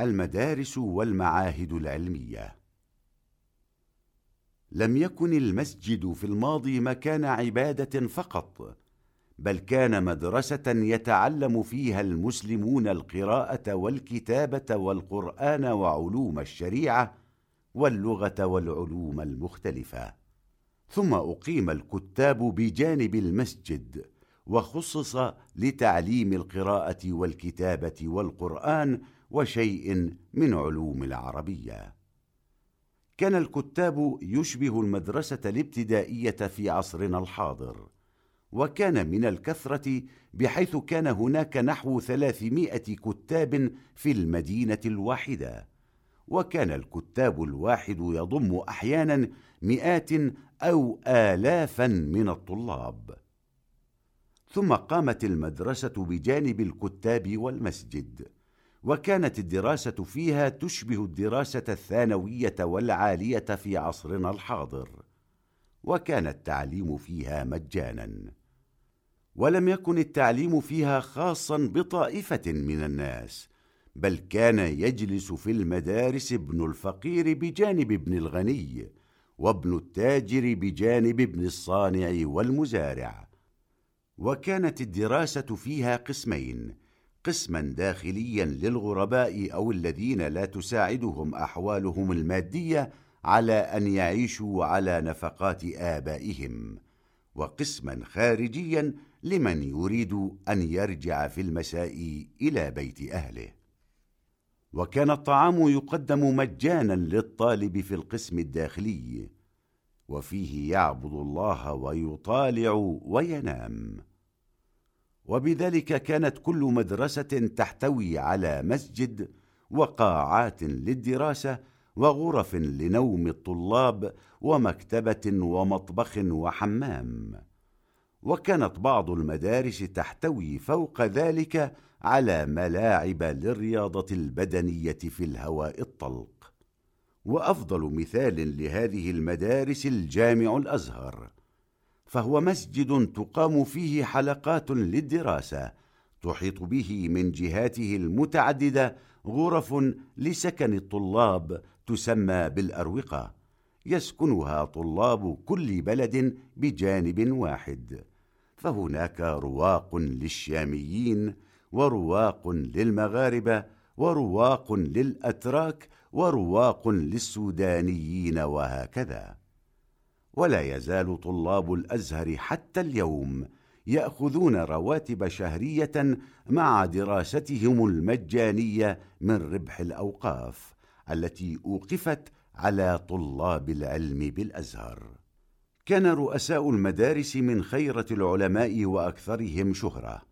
المدارس والمعاهد العلمية. لم يكن المسجد في الماضي مكان عبادة فقط بل كان مدرسة يتعلم فيها المسلمون القراءة والكتابة والقرآن وعلوم الشريعة واللغة والعلوم المختلفة. ثم أقيم الكتاب بجانب المسجد وخصص لتعليم القراءة والكتابة والقرآن وشيء من علوم العربية. كان الكتاب يشبه المدرسة الابتدائية في عصرنا الحاضر وكان من الكثرة بحيث كان هناك نحو ثلاثمائة كتاب في المدينة الواحدة وكان الكتاب الواحد يضم أحيانا مئات أو آلافا من الطلاب. ثم قامت المدرسة بجانب الكتاب والمسجد. وكانت الدراسة فيها تشبه الدراسة الثانوية والعالية في عصرنا الحاضر وكان التعليم فيها مجانا ولم يكن التعليم فيها خاصا بطائفة من الناس بل كان يجلس في المدارس ابن الفقير بجانب ابن الغني وابن التاجر بجانب ابن الصانع والمزارع وكانت الدراسة فيها قسمين قسما داخليا للغرباء أو الذين لا تساعدهم أحوالهم المادية على أن يعيشوا على نفقات آبائهم. وقسما خارجيا لمن يريد أن يرجع في المساء إلى بيت أهله. وكان الطعام يقدم مجانا للطالب في القسم الداخلي. وفيه يعبد الله ويطالع وينام. وبذلك كانت كل مدرسة تحتوي على مسجد وقاعات للدراسة وغرف لنوم الطلاب ومكتبة ومطبخ وحمام. وكانت بعض المدارس تحتوي فوق ذلك على ملاعب للرياضة البدنية في الهواء الطلق. وأفضل مثال لهذه المدارس الجامع الأزهر. فهو مسجد تقام فيه حلقات للدراسة تحيط به من جهاته المتعددة غرف لسكن الطلاب تسمى بالأروقة. يسكنها طلاب كل بلد بجانب واحد. فهناك رواق للشاميين ورواق للمغاربة ورواق للأتراك ورواق للسودانيين وهكذا. ولا يزال طلاب الأزهر حتى اليوم يأخذون رواتب شهرية مع دراستهم المجانية من ربح الأوقاف التي أوقفت على طلاب العلم بالأزهر. كان رؤساء المدارس من خيرة العلماء وأكثرهم شهرة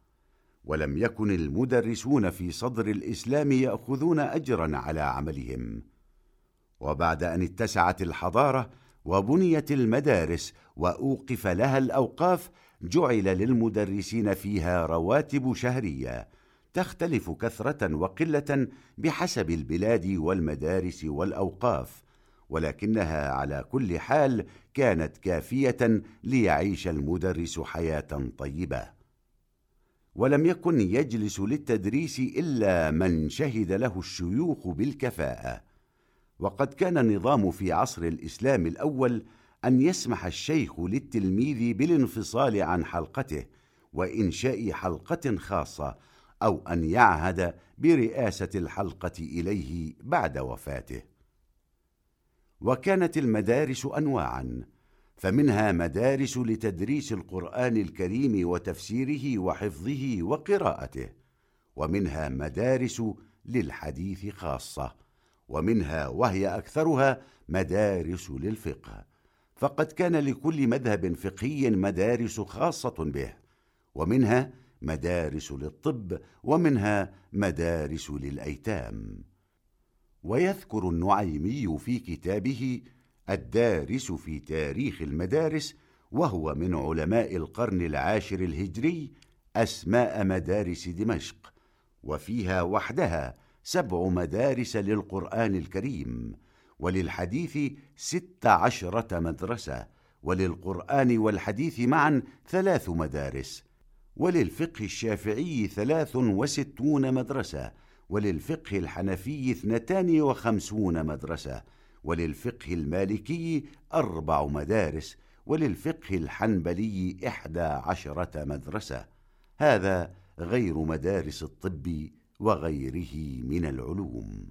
ولم يكن المدرسون في صدر الإسلام يأخذون أجرا على عملهم. وبعد أن اتسعت الحضارة وبنيت المدارس وأوقف لها الأوقاف جعل للمدرسين فيها رواتب شهرية تختلف كثرة وقلة بحسب البلاد والمدارس والأوقاف ولكنها على كل حال كانت كافية ليعيش المدرس حياة طيبة. ولم يكن يجلس للتدريس إلا من شهد له الشيوخ بالكفاءة. وقد كان النظام في عصر الإسلام الأول أن يسمح الشيخ للتلميذ بالانفصال عن حلقته وإنشاء حلقة خاصة أو أن يعهد برئاسة الحلقة إليه بعد وفاته. وكانت المدارس أنواعاً فمنها مدارس لتدريس القرآن الكريم وتفسيره وحفظه وقراءته ومنها مدارس للحديث خاصة. ومنها وهي أكثرها مدارس للفقه. فقد كان لكل مذهب فقهي مدارس خاصة به ومنها مدارس للطب ومنها مدارس للأيتام. ويذكر النعيمي في كتابه الدارس في تاريخ المدارس وهو من علماء القرن العاشر الهجري أسماء مدارس دمشق. وفيها وحدها سبع مدارس للقرآن الكريم وللحديث ست عشرة مدرسة وللقرآن والحديث معا ثلاث مدارس وللفقه الشافعي ثلاث وستون مدرسة وللفقه الحنفي اثنتان وخمسون مدرسة وللفقه المالكي أربع مدارس وللفقه الحنبلي إحدى عشرة مدرسة. هذا غير مدارس الطب وغيره من العلوم.